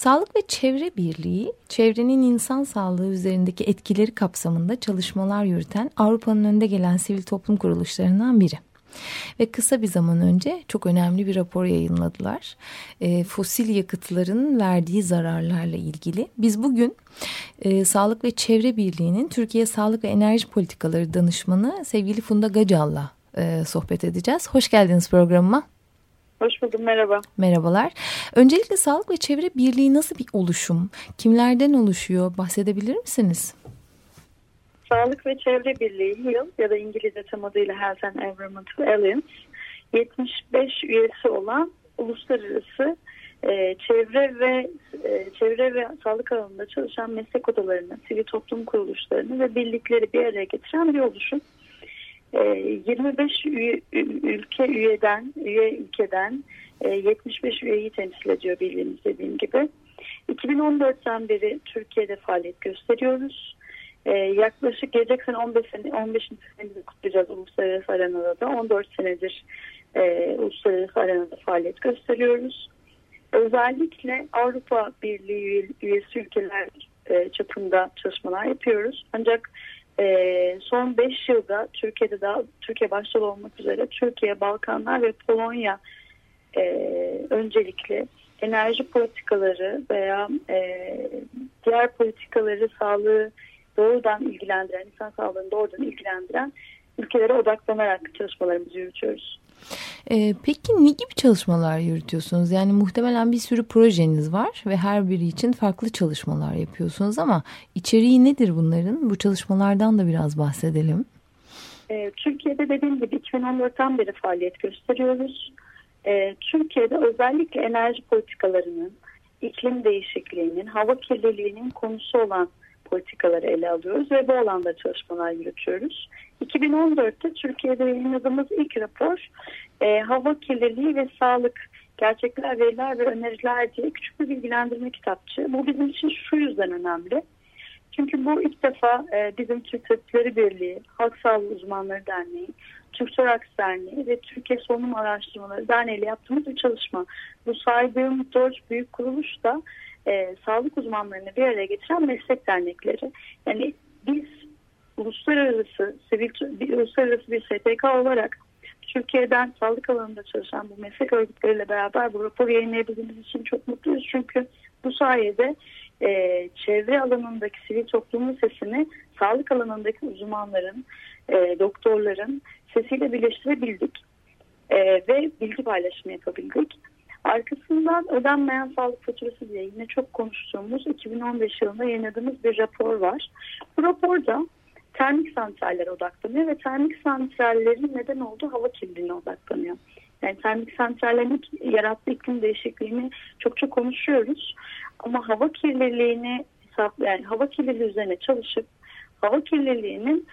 Sağlık ve Çevre Birliği, çevrenin insan sağlığı üzerindeki etkileri kapsamında çalışmalar yürüten Avrupa'nın önde gelen sivil toplum kuruluşlarından biri. Ve kısa bir zaman önce çok önemli bir rapor yayınladılar. E, fosil yakıtların verdiği zararlarla ilgili. Biz bugün e, Sağlık ve Çevre Birliği'nin Türkiye Sağlık ve Enerji Politikaları Danışmanı sevgili Funda Gacal'la e, sohbet edeceğiz. Hoş geldiniz programıma. Hoş buldum, merhaba. Merhabalar. Öncelikle Sağlık ve Çevre Birliği nasıl bir oluşum? Kimlerden oluşuyor? Bahsedebilir misiniz? Sağlık ve Çevre Birliği HEAL ya da İngilizce tam adıyla Health and Environmental Alliance 75 üyesi olan uluslararası e, çevre ve e, çevre ve sağlık alanında çalışan meslek odalarını, sivil toplum kuruluşlarını ve birlikleri bir araya getiren bir oluşum. 25 ee, üye, ülke üyeden, üye ülkeden 75 e, üyeyi temsil ediyor bildiğiniz dediğim gibi. 2014'ten beri Türkiye'de faaliyet gösteriyoruz. Ee, yaklaşık gelecek sene 15 sene 15. senemizi kutlayacağız uluslararası arenada da 14 senedir e, uluslararası arenada faaliyet gösteriyoruz. Özellikle Avrupa Birliği üyesi ülkeler e, çapında çalışmalar yapıyoruz. Ancak e, son 5 yılda Türkiye'de daha Türkiye başta olmak üzere Türkiye, Balkanlar ve Polonya e, öncelikle enerji politikaları veya e, diğer politikaları sağlığı doğrudan ilgilendiren, insan sağlığını doğrudan ilgilendiren ülkelere odaklanarak çalışmalarımızı yürütüyoruz. Ee, peki ne gibi çalışmalar yürütüyorsunuz? Yani muhtemelen bir sürü projeniz var ve her biri için farklı çalışmalar yapıyorsunuz ama içeriği nedir bunların? Bu çalışmalardan da biraz bahsedelim. Ee, Türkiye'de dediğim gibi 2014'ten beri faaliyet gösteriyoruz. Ee, Türkiye'de özellikle enerji politikalarının, iklim değişikliğinin, hava kirliliğinin konusu olan politikaları ele alıyoruz ve bu alanda çalışmalar yürütüyoruz. 2014'te Türkiye'de yayınladığımız ilk rapor e, hava kirliliği ve sağlık gerçekler, veriler ve öneriler diye küçük bir bilgilendirme kitapçı. Bu bizim için şu yüzden önemli. Çünkü bu ilk defa e, bizim Türk Tabipleri Birliği, Halk Sağlığı Uzmanları Derneği, Türk Soraks Derneği ve Türkiye Solunum Araştırmaları Derneği ile yaptığımız bir çalışma. Bu saydığım dört büyük kuruluş da e, sağlık uzmanlarını bir araya getiren meslek dernekleri. Yani biz uluslararası sivil uluslararası bir STK olarak Türkiye'den sağlık alanında çalışan bu meslek örgütleriyle beraber bu raporu yayınlayabildiğimiz için çok mutluyuz. Çünkü bu sayede e, çevre alanındaki sivil toplumun sesini sağlık alanındaki uzmanların, e, doktorların sesiyle birleştirebildik. E, ve bilgi paylaşımı yapabildik. Arkasından ödenmeyen sağlık faturası diye yine çok konuştuğumuz 2015 yılında yayınladığımız bir rapor var. Bu raporda termik santrallere odaklanıyor ve termik santrallerin neden olduğu hava kirliliğine odaklanıyor. Yani termik santrallerin yarattığı iklim değişikliğini çok çok konuşuyoruz. Ama hava kirliliğini yani hava kirliliği üzerine çalışıp hava kirliliğinin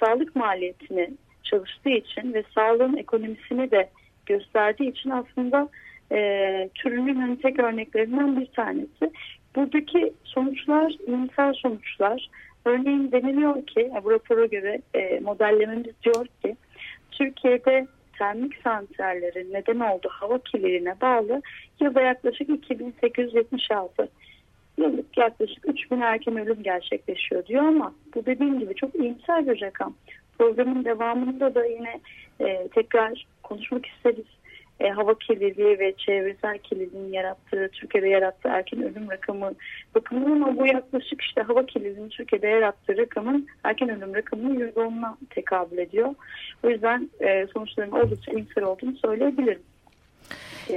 sağlık maliyetini çalıştığı için ve sağlığın ekonomisini de gösterdiği için aslında e, türünün tek örneklerinden bir tanesi. Buradaki sonuçlar iyimser sonuçlar. Örneğin deniliyor ki bu rapora göre e, modellememiz diyor ki Türkiye'de termik santrallerin neden olduğu hava kirliliğine bağlı yılda yaklaşık 2876 yıllık yaklaşık 3000 erken ölüm gerçekleşiyor diyor ama bu dediğim gibi çok iyimser bir rakam. Programın devamında da yine e, tekrar konuşmak isteriz e, hava kirliliği ve çevresel kirliliğin yarattığı, Türkiye'de yarattığı erken ölüm rakamı bakımından ama bu yaklaşık işte hava kirliliğinin Türkiye'de yarattığı rakamın erken ölüm rakamının %10'una tekabül ediyor. O yüzden e, sonuçların oldukça iyimser olduğunu söyleyebilirim. E,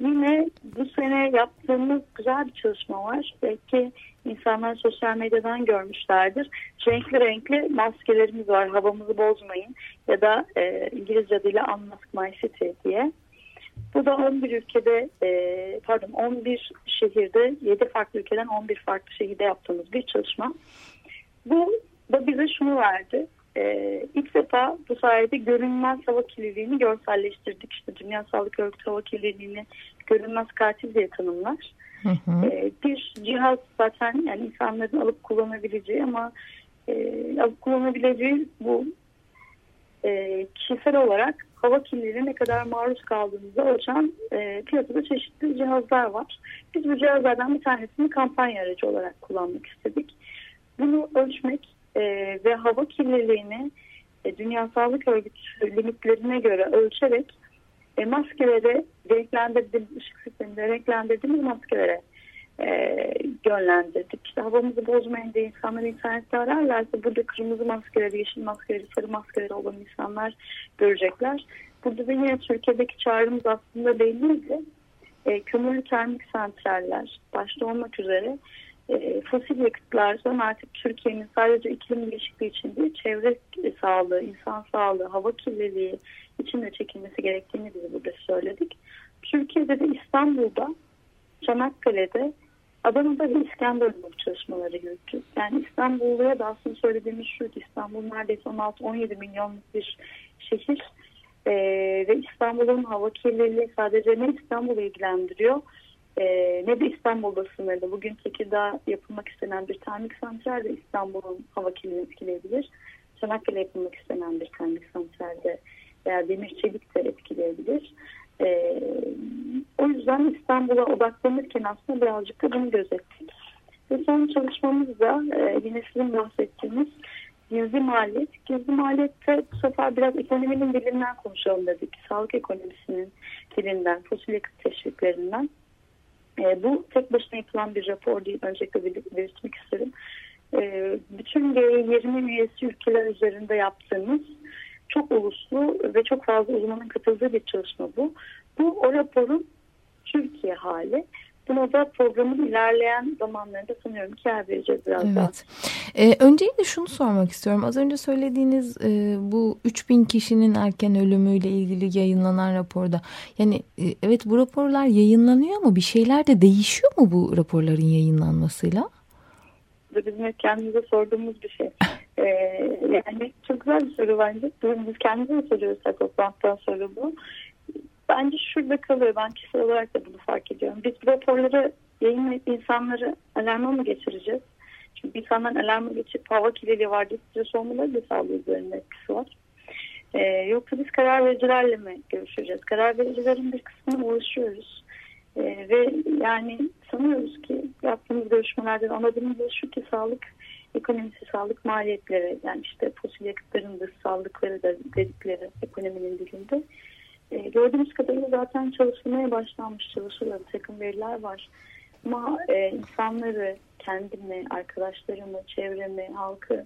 yine bu sene yaptığımız güzel bir çalışma var. Belki insanlar sosyal medyadan görmüşlerdir. Renkli renkli maskelerimiz var. Havamızı bozmayın ya da e, İngilizce adıyla Unmask My City diye. Bu da 11 ülkede e, pardon 11 şehirde 7 farklı ülkeden 11 farklı şehirde yaptığımız bir çalışma. Bu da bize şunu verdi. E, ilk defa bu sayede görünmez hava kirliliğini görselleştirdik. İşte Dünya Sağlık Örgütü hava kirliliğini görünmez katil diye tanımlar. Hı hı. E, bir cihaz zaten yani insanların alıp kullanabileceği ama e, alıp kullanabileceği bu e, kişisel olarak hava kirliliğine ne kadar maruz kaldığımızı ölçen e, piyasada çeşitli cihazlar var. Biz bu cihazlardan bir tanesini kampanya aracı olarak kullanmak istedik. Bunu ölçmek e, ve hava kirliliğini e, Dünya Sağlık Örgütü limitlerine göre ölçerek e, maskelere renklendirdiğimiz, ışık sisteminde renklendirdiğimiz maskelere e, yönlendirdik. İşte havamızı bozmayın diye insanlar internette ararlarsa burada kırmızı maskeleri, yeşil maskeleri, sarı maskeleri olan insanlar görecekler. Burada da yine Türkiye'deki çağrımız aslında belliydi. E, kömürlü termik santraller başta olmak üzere e, fosil yakıtlardan artık Türkiye'nin sadece iklim değişikliği için değil, çevre sağlığı, insan sağlığı, hava kirliliği için de çekilmesi gerektiğini biz burada söyledik. Türkiye'de de İstanbul'da, Çanakkale'de, Adana'da ve İskenderun'da çalışmaları yürüttük. Yani İstanbul'da da aslında söylediğimiz şu ki İstanbul neredeyse 16-17 milyonluk bir şehir. Ee, ve İstanbul'un hava kirliliği sadece ne İstanbul'u ilgilendiriyor e, ne de İstanbul'da sınırlı. Bugün Tekirdağ yapılmak istenen bir termik santral de İstanbul'un hava kirliliğini etkileyebilir. Çanakkale yapılmak istenen bir termik santral de veya demir çelik de etkileyebilir. E, o yüzden İstanbul'a odaklanırken aslında birazcık da bunu gözettik. Ve son çalışmamız da e, yine sizin bahsettiğiniz gizli maliyet. Gizli maliyette bu sefer biraz ekonominin dilinden konuşalım dedik. Sağlık ekonomisinin dilinden, fosil yakıt teşviklerinden. E, bu tek başına yapılan bir rapor değil. Öncelikle belirtmek isterim. E, bütün G20 üyesi ülkeler üzerinde yaptığımız çok uluslu ve çok fazla uzmanın katıldığı bir çalışma bu. Bu o raporun Türkiye hali. Buna da programın ilerleyen zamanlarında sanıyorum ki yer vereceğiz biraz evet. daha. Ee, öncelikle şunu sormak istiyorum. Az önce söylediğiniz e, bu 3000 kişinin erken ölümüyle ilgili yayınlanan raporda. Yani e, evet bu raporlar yayınlanıyor mu? Bir şeyler de değişiyor mu bu raporların yayınlanmasıyla? Bizim kendimize sorduğumuz bir şey. ee, yani çok güzel bir soru bence. Biz kendimize soruyoruz toplantıdan sonra bu bence şurada kalıyor. Ben kişisel olarak da bunu fark ediyorum. Biz raporları yayınlayıp insanları alarma mı geçireceğiz? Çünkü insanların alarma geçip hava kirliliği var diye stres olmaları da sağlığı üzerinde etkisi var. Ee, yoksa biz karar vericilerle mi görüşeceğiz? Karar vericilerin bir kısmına ulaşıyoruz. Ee, ve yani sanıyoruz ki yaptığımız görüşmelerden anladığımız şu ki sağlık ekonomisi, sağlık maliyetleri yani işte fosil yakıtların da sağlıkları da dedikleri ekonominin dilinde e, gördüğümüz kadarıyla zaten çalışılmaya başlanmış çalışılan takım veriler var. Ama e, insanları, kendimi, arkadaşlarımı, çevremi, halkı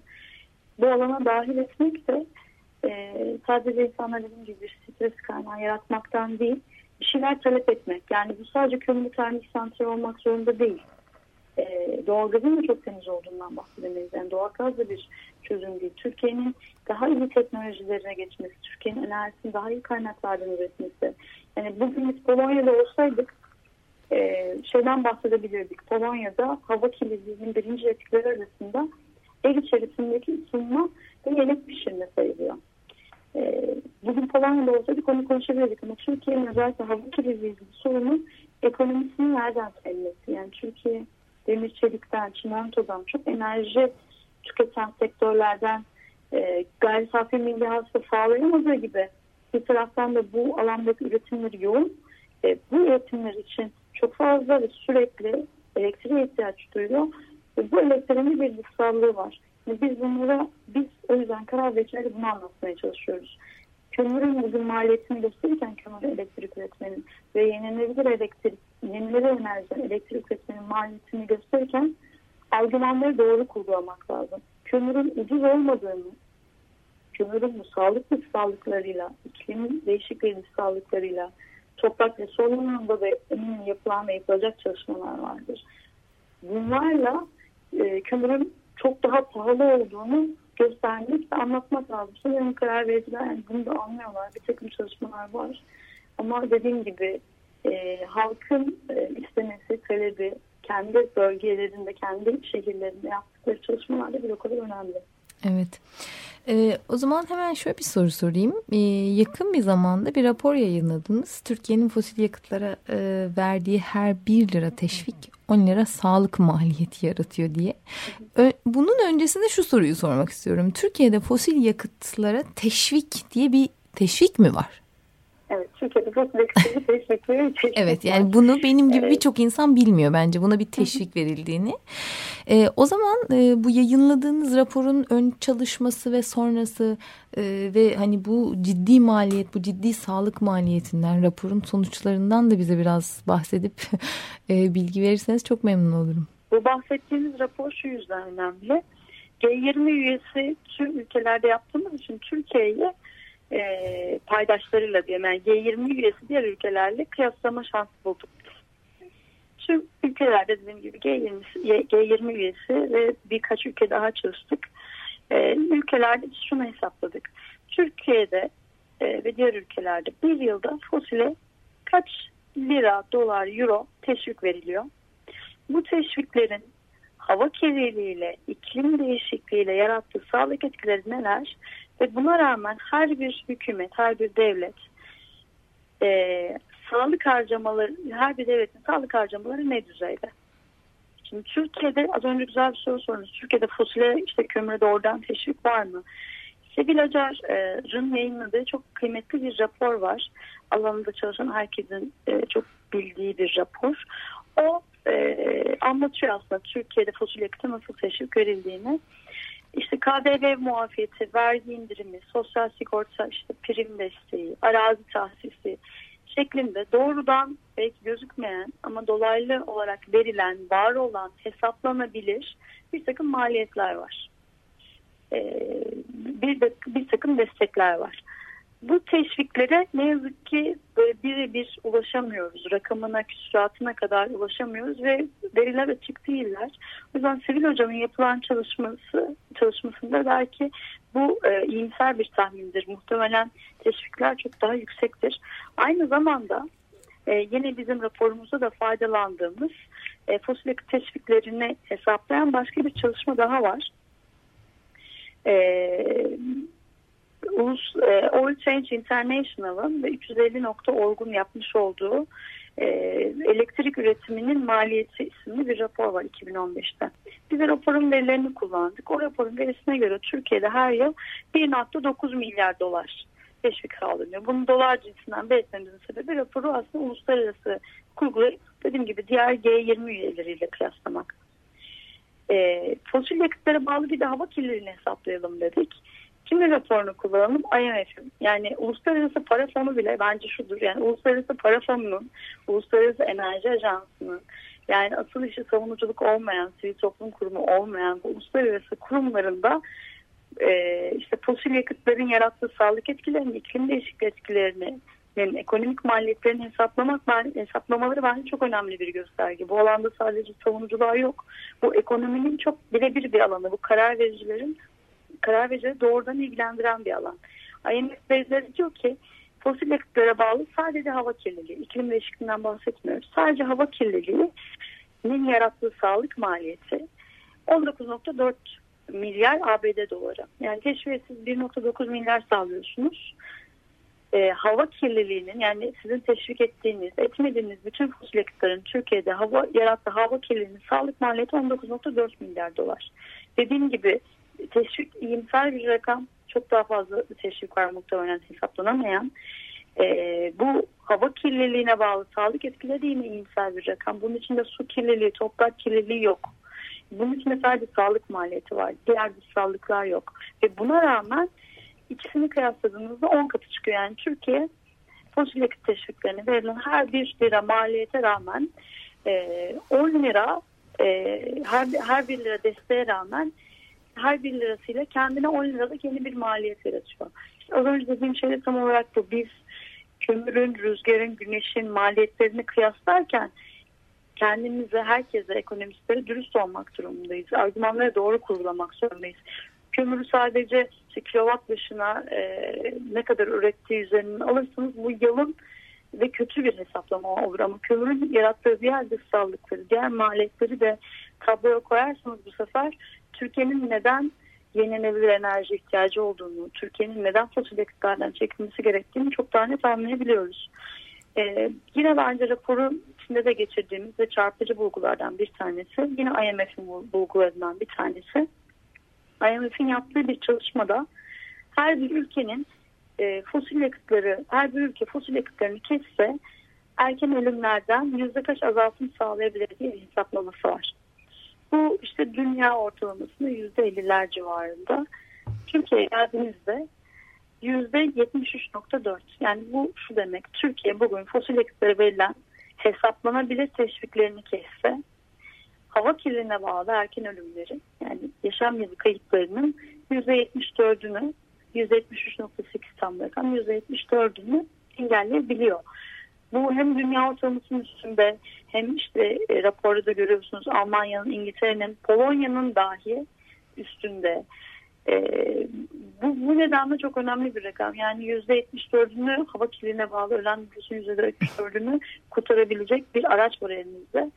bu alana dahil etmek de e, sadece insanlar dediğim gibi bir stres kaynağı yaratmaktan değil, bir şeyler talep etmek. Yani bu sadece kömürlü termik santral olmak zorunda değil e, doğalgazın da çok temiz olduğundan bahsedemeyiz. Yani doğalgaz da bir çözüm değil. Türkiye'nin daha iyi teknolojilerine geçmesi, Türkiye'nin enerjisini daha iyi kaynaklardan üretmesi. Yani bugün biz Polonya'da olsaydık e, şeyden bahsedebilirdik. Polonya'da hava kirliliğinin birinci etkileri arasında ev içerisindeki ısınma ve yemek pişirme sayılıyor. E, bugün Polonya'da olsaydık onu konuşabilirdik ama Türkiye'nin özellikle hava kirliliği sorunu ekonomisini nereden ellesi? Yani Türkiye demir çelikten, çimentodan çok enerji tüketen sektörlerden e, gayri safi milli hasıla sağlayamadığı gibi bir taraftan da bu alandaki üretimleri yoğun. E, bu üretimler için çok fazla ve sürekli elektriğe ihtiyaç duyuyor. Ve bu elektriğin bir dışsallığı var. Yani biz bunlara, biz o yüzden karar vericileri bunu anlatmaya çalışıyoruz. Kömürün bugün maliyetini gösterirken kömür elektrik üretmenin ve yenilenebilir elektrik yenilenebilir enerji elektrik üretmenin maliyetini gösterirken argümanları doğru kurgulamak lazım. Kömürün ucuz olmadığını, kömürün bu sağlık sağlıklarıyla, iklim değişikliği sağlıklarıyla, toprak ve solunumunda da eminim yapılan ve yapılacak çalışmalar vardır. Bunlarla e, kömürün çok daha pahalı olduğunu göstermek ve anlatmak lazım. Sanırım karar vericiler yani bunu da anlıyorlar. Bir takım çalışmalar var. Ama dediğim gibi e, halkın e, istemesi, talebi kendi bölgelerinde, kendi şehirlerinde yaptıkları çalışmalar da bir o kadar önemli. Evet. Ee, o zaman hemen şöyle bir soru sorayım. Ee, yakın bir zamanda bir rapor yayınladınız. Türkiye'nin fosil yakıtlara e, verdiği her 1 lira teşvik 10 lira sağlık maliyeti yaratıyor diye. Ö bunun öncesinde şu soruyu sormak istiyorum. Türkiye'de fosil yakıtlara teşvik diye bir teşvik mi var? Evet, Türkiye'de fosil yakıtları teşvikleri teşvik Evet, yani bunu benim gibi evet. birçok insan bilmiyor bence buna bir teşvik verildiğini. Ee, o zaman e, bu yayınladığınız raporun ön çalışması ve sonrası e, ve hani bu ciddi maliyet, bu ciddi sağlık maliyetinden, raporun sonuçlarından da bize biraz bahsedip e, bilgi verirseniz çok memnun olurum. Bu bahsettiğiniz rapor şu yüzden önemli. G20 üyesi tüm ülkelerde yaptığımız için Türkiye'ye e, paydaşlarıyla diyelim yani G20 üyesi diğer ülkelerle kıyaslama şansı bulduk. Tüm ülkelerde dediğim gibi G20, G20 üyesi ve birkaç ülke daha çalıştık. E, ülkelerde biz şunu hesapladık. Türkiye'de e, ve diğer ülkelerde bir yılda fosile kaç lira, dolar, euro teşvik veriliyor? Bu teşviklerin hava kirliliğiyle, iklim değişikliğiyle yarattığı sağlık etkileri neler? Ve buna rağmen her bir hükümet, her bir devlet e, sağlık harcamaları, her bir devletin sağlık harcamaları ne düzeyde? Şimdi Türkiye'de az önce güzel bir soru sorunuz. Türkiye'de fosile işte kömüre doğrudan teşvik var mı? Sevil Acar'ın yayınladığı çok kıymetli bir rapor var. Alanında çalışan herkesin e, çok bildiği bir rapor. O e, anlatıyor aslında Türkiye'de fosil yakıta nasıl teşvik verildiğini. İşte KDV muafiyeti, vergi indirimi, sosyal sigorta, işte prim desteği, arazi tahsisi şeklinde doğrudan belki gözükmeyen ama dolaylı olarak verilen, var olan, hesaplanabilir bir takım maliyetler var. Ee, bir, de, bir takım destekler var. Bu teşviklere ne yazık ki birebir ulaşamıyoruz. Rakamına, küsuratına kadar ulaşamıyoruz ve veriler açık değiller. O yüzden Sevil Hocam'ın yapılan çalışması çalışmasında belki bu e, iyimser bir tahmindir. Muhtemelen teşvikler çok daha yüksektir. Aynı zamanda e, yine bizim raporumuzda da faydalandığımız e, fosil yakıt teşviklerini hesaplayan başka bir çalışma daha var. E, Ulus e, Oil Change International'ın ve 350.org'un yapmış olduğu e, elektrik üretiminin maliyeti isimli bir rapor var 2015'te. Biz raporun verilerini kullandık. O raporun verisine göre Türkiye'de her yıl 1.9 milyar dolar teşvik sağlanıyor. Bunu dolar cinsinden belirtmemizin sebebi raporu aslında uluslararası kurgulayıp dediğim gibi diğer G20 üyeleriyle kıyaslamak. E, fosil yakıtlara bağlı bir de hava kirliliğini hesaplayalım dedik Kimin raporunu kullanalım? IMF'in. Yani Uluslararası Para Fonu bile bence şudur. Yani Uluslararası Para Fonu'nun, Uluslararası Enerji Ajansı'nın yani asıl işi savunuculuk olmayan, sivil toplum kurumu olmayan bu uluslararası kurumlarında e, işte fosil yakıtların yarattığı sağlık etkilerini, iklim değişikliği etkilerini, yani ekonomik maliyetlerini hesaplamak hesaplamaları bence çok önemli bir gösterge. Bu alanda sadece savunucular yok. Bu ekonominin çok birebir bir alanı. Bu karar vericilerin karar vericileri doğrudan ilgilendiren bir alan. IMF verileri diyor ki fosil yakıtlara bağlı sadece hava kirliliği, iklim değişikliğinden bahsetmiyoruz. Sadece hava kirliliğinin yarattığı sağlık maliyeti 19.4 milyar ABD doları. Yani teşviksiz 1.9 milyar sağlıyorsunuz. Ee, hava kirliliğinin yani sizin teşvik ettiğiniz, etmediğiniz bütün fosil yakıtların Türkiye'de hava yarattığı hava kirliliğinin sağlık maliyeti 19.4 milyar dolar. Dediğim gibi teşvik iyimser bir rakam çok daha fazla teşvik var muhtemelen hesaplanamayan. Ee, bu hava kirliliğine bağlı sağlık etkileri yine iyimser bir rakam. Bunun içinde su kirliliği, toprak kirliliği yok. Bunun içinde sadece sağlık maliyeti var. Diğer bir sağlıklar yok. Ve buna rağmen ikisini kıyasladığınızda 10 katı çıkıyor. Yani Türkiye fosil yakıt teşviklerine verilen her bir lira maliyete rağmen e, 10 lira e, her, her bir lira desteğe rağmen her bir lirasıyla kendine 10 liralık yeni bir maliyet yaratıyor. İşte az önce dediğim şey tam olarak bu. Biz kömürün, rüzgarın, güneşin maliyetlerini kıyaslarken kendimize, herkese, ekonomistlere dürüst olmak durumundayız. Argümanları doğru kurgulamak zorundayız. Kömürü sadece işte kilowatt başına e, ne kadar ürettiği üzerinden alırsanız bu yılın ve kötü bir hesaplama olur ama kömürün yarattığı diğer dışsallıkları, diğer maliyetleri de tabloya koyarsanız bu sefer Türkiye'nin neden yenilenebilir enerji ihtiyacı olduğunu, Türkiye'nin neden fosil yakıtlardan çekilmesi gerektiğini çok daha net anlayabiliyoruz. Ee, yine bence raporun içinde de geçirdiğimiz ve çarpıcı bulgulardan bir tanesi, yine IMF'in bulgularından bir tanesi. IMF'in yaptığı bir çalışmada her bir ülkenin e, fosil yakıtları, her bir ülke fosil yakıtlarını kesse erken ölümlerden yüzde kaç azaltım sağlayabilir diye hesaplaması var. İşte dünya ortalamasında yüzde elliler civarında. Türkiye'ye geldiğimizde yüzde 73.4 yani bu şu demek Türkiye bugün fosil yakıtlara verilen hesaplanabilir teşviklerini kesse hava kirliliğine bağlı erken ölümleri yani yaşam yılı kayıplarının %74'ünü %73.8 tam rakam %74'ünü engelleyebiliyor. Bu hem dünya ortalamasının üstünde hem işte e, raporda da görüyorsunuz Almanya'nın, İngiltere'nin, Polonya'nın dahi üstünde. E, bu, bu nedenle çok önemli bir rakam. Yani %74'ünü hava kirliliğine bağlı ölen nüfusun %74'ünü kurtarabilecek bir araç var elimizde.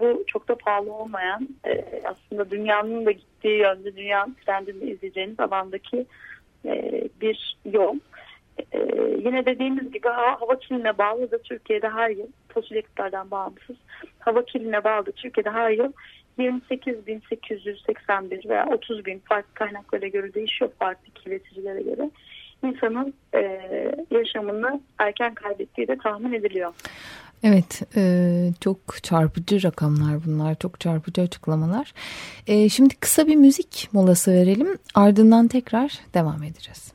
Bu çok da pahalı olmayan e, aslında dünyanın da gittiği yönde dünya trendinde izleyeceğiniz alandaki e, bir yol. E, yine dediğimiz gibi hava kirliliğine bağlı da Türkiye'de her yıl fosil yakıtlardan bağımsız hava kirliliğine bağlı Türkiye'de her yıl 28.881 veya 30 bin farklı kaynaklara göre değişiyor farklı kirleticilere göre insanın e, yaşamını erken kaybettiği de tahmin ediliyor. Evet e, çok çarpıcı rakamlar bunlar çok çarpıcı açıklamalar. E, şimdi kısa bir müzik molası verelim ardından tekrar devam edeceğiz.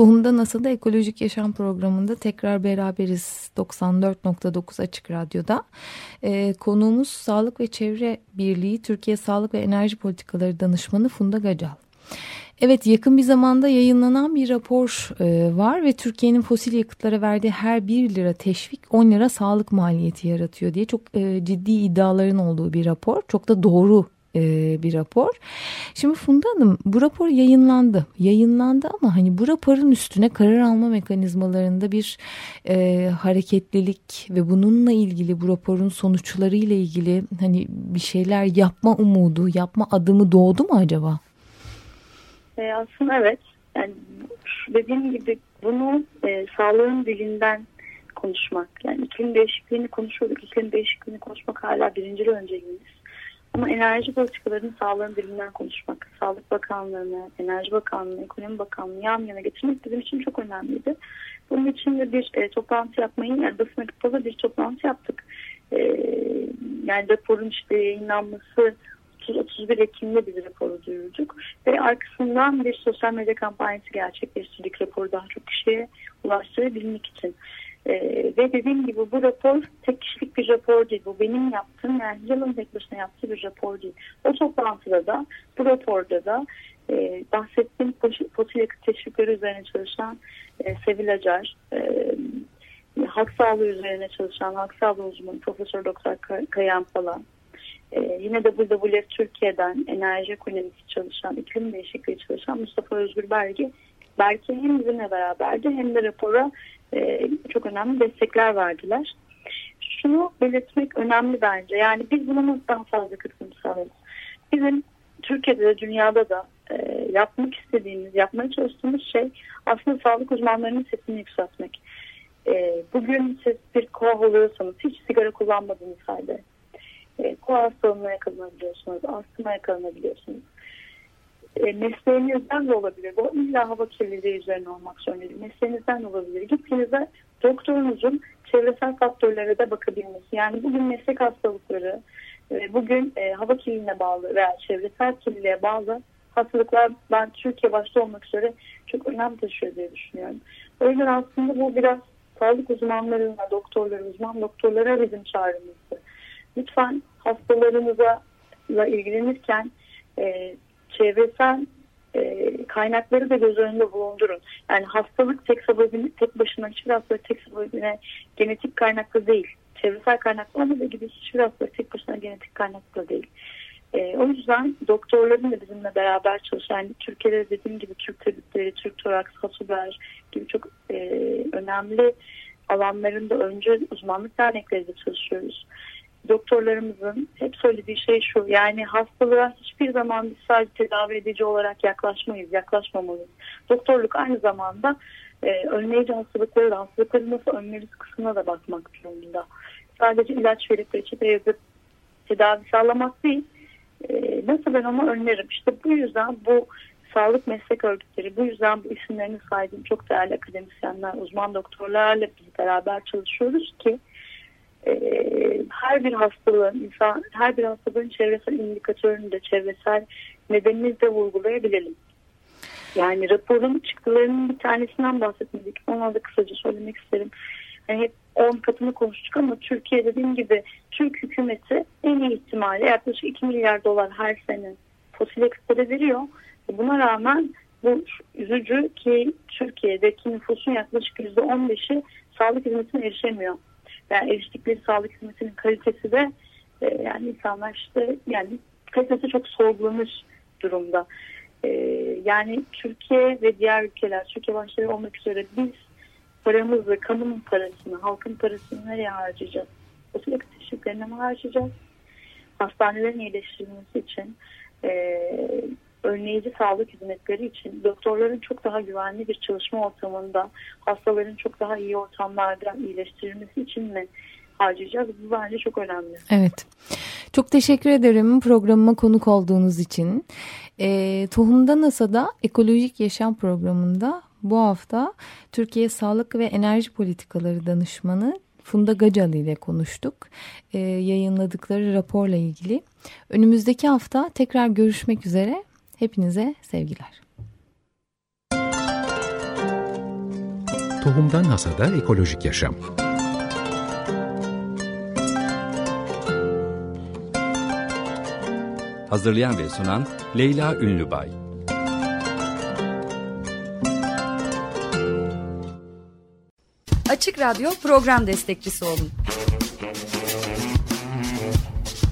Tohumda NASA'da Ekolojik Yaşam programında tekrar beraberiz 94.9 Açık Radyo'da. Ee, konuğumuz Sağlık ve Çevre Birliği Türkiye Sağlık ve Enerji Politikaları Danışmanı Funda Gacal. Evet yakın bir zamanda yayınlanan bir rapor e, var ve Türkiye'nin fosil yakıtlara verdiği her 1 lira teşvik 10 lira sağlık maliyeti yaratıyor diye çok e, ciddi iddiaların olduğu bir rapor. Çok da doğru e, bir rapor. Şimdi Funda Hanım bu rapor yayınlandı. Yayınlandı ama hani bu raporun üstüne karar alma mekanizmalarında bir e, hareketlilik ve bununla ilgili bu raporun sonuçlarıyla ilgili hani bir şeyler yapma umudu, yapma adımı doğdu mu acaba? E, aslında evet. Yani dediğim gibi bunu e, sağlığın dilinden konuşmak. Yani iklim değişikliğini konuşuyorduk. İklim değişikliğini konuşmak hala birinci önceliğimiz. Ama enerji politikalarının sağlığın dilinden konuşmak, Sağlık Bakanlığı'nı, Enerji Bakanlığı'nı, Ekonomi Bakanlığı'nı yan yana getirmek bizim için çok önemliydi. Bunun için de bir e, toplantı yapmayı, yani basın kapalı bir toplantı yaptık. E, yani raporun işte yayınlanması 30-31 Ekim'de biz raporu duyurduk. Ve arkasından bir sosyal medya kampanyası gerçekleştirdik raporu daha çok kişiye ulaştırabilmek için. Ee, ve dediğim gibi bu rapor tek kişilik bir rapor değil. Bu benim yaptığım yani yılın tek başına yaptığı bir rapor değil. O toplantıda da bu raporda da e, bahsettiğim fosil yakıt teşvikleri üzerine çalışan e, Sevil Acar, e, halk sağlığı üzerine çalışan halk sağlığı uzmanı Profesör Doktor Kayan falan, ee, yine WWF Türkiye'den enerji ekonomisi çalışan, iklim değişikliği çalışan Mustafa Özgür Bergi belki hem bizimle beraberdi hem de rapora e, çok önemli destekler verdiler. Şunu belirtmek önemli bence. Yani biz buna daha fazla katılım sağlarız? Bizim Türkiye'de de dünyada da e, yapmak istediğimiz, yapmaya çalıştığımız şey aslında sağlık uzmanlarının sesini yükseltmek. E, bugün siz bir koah oluyorsanız hiç sigara kullanmadığınız halde e, koa hastalığına yakalanabiliyorsunuz, astıma yakalanabiliyorsunuz. E, mesleğinizden de olabilir. Bu illa hava kirliliği üzerine olmak zorunda değil. Mesleğinizden de olabilir. Gittiğinizde doktorunuzun çevresel faktörlere de bakabilmesi. Yani bugün meslek hastalıkları, e, bugün e, hava kirliliğine bağlı veya çevresel kirliliğe bağlı hastalıklar ben Türkiye başta olmak üzere çok önem taşıyor diye düşünüyorum. O yüzden aslında bu biraz sağlık uzmanlarına, doktorlara, uzman doktorlara bizim çağrımızdı. Lütfen hastalarınızla ilgilenirken e, çevresel e, kaynakları da göz önünde bulundurun. Yani hastalık tek sebebini tek başına hiçbir hastalık tek sebebine genetik kaynaklı değil. Çevresel kaynaklı ama da gibi hiçbir hastalık tek başına genetik kaynaklı değil. E, o yüzden doktorların da bizimle beraber çalışan, yani Türkiye'de dediğim gibi Türk tabipleri, Türk toraks, Hasuber gibi çok e, önemli alanlarında önce uzmanlık dernekleri çalışıyoruz doktorlarımızın hep söylediği şey şu yani hastalığa hiçbir zaman biz sadece tedavi edici olarak yaklaşmayız, yaklaşmamalıyız. Doktorluk aynı zamanda e, önleyici hastalıkları da hastalıkları nasıl önleriz kısmına da bakmak durumunda. Sadece ilaç verip reçete yazıp tedavi sağlamak değil, e, nasıl ben onu önlerim. İşte bu yüzden bu sağlık meslek örgütleri, bu yüzden bu isimlerini saydığım çok değerli akademisyenler, uzman doktorlarla biz beraber çalışıyoruz ki her bir hastalığın insan her bir hastalığın çevresel indikatörünü de çevresel nedenini de vurgulayabilelim. Yani raporun çıktılarının bir tanesinden bahsetmedik. Ona da kısaca söylemek isterim. Yani hep 10 katını konuştuk ama Türkiye dediğim gibi Türk hükümeti en iyi ihtimalle yaklaşık 2 milyar dolar her sene fosil yakıtlara veriyor. Buna rağmen bu üzücü ki Türkiye'deki nüfusun yaklaşık %15'i sağlık hizmetine erişemiyor yani eriştikleri sağlık hizmetinin kalitesi de e, yani insanlar işte yani kalitesi çok sorgulanır durumda. E, yani Türkiye ve diğer ülkeler, Türkiye başta olmak üzere biz paramızı, kamunun parasını, halkın parasını nereye harcayacağız? Yakıt teşviklerine mi harcayacağız? Hastanelerin iyileştirilmesi için e, önleyici sağlık hizmetleri için doktorların çok daha güvenli bir çalışma ortamında hastaların çok daha iyi ortamlarda iyileştirilmesi için mi harcayacağız? Bu bence çok önemli. Evet. Çok teşekkür ederim programıma konuk olduğunuz için. E, Tohumda NASA'da Ekolojik Yaşam programında bu hafta Türkiye Sağlık ve Enerji Politikaları Danışmanı Funda Gacalı ile konuştuk. E, yayınladıkları raporla ilgili. Önümüzdeki hafta tekrar görüşmek üzere. Hepinize sevgiler. Tohumdan Hasada Ekolojik Yaşam Hazırlayan ve sunan Leyla Ünlübay Açık Radyo program destekçisi olun.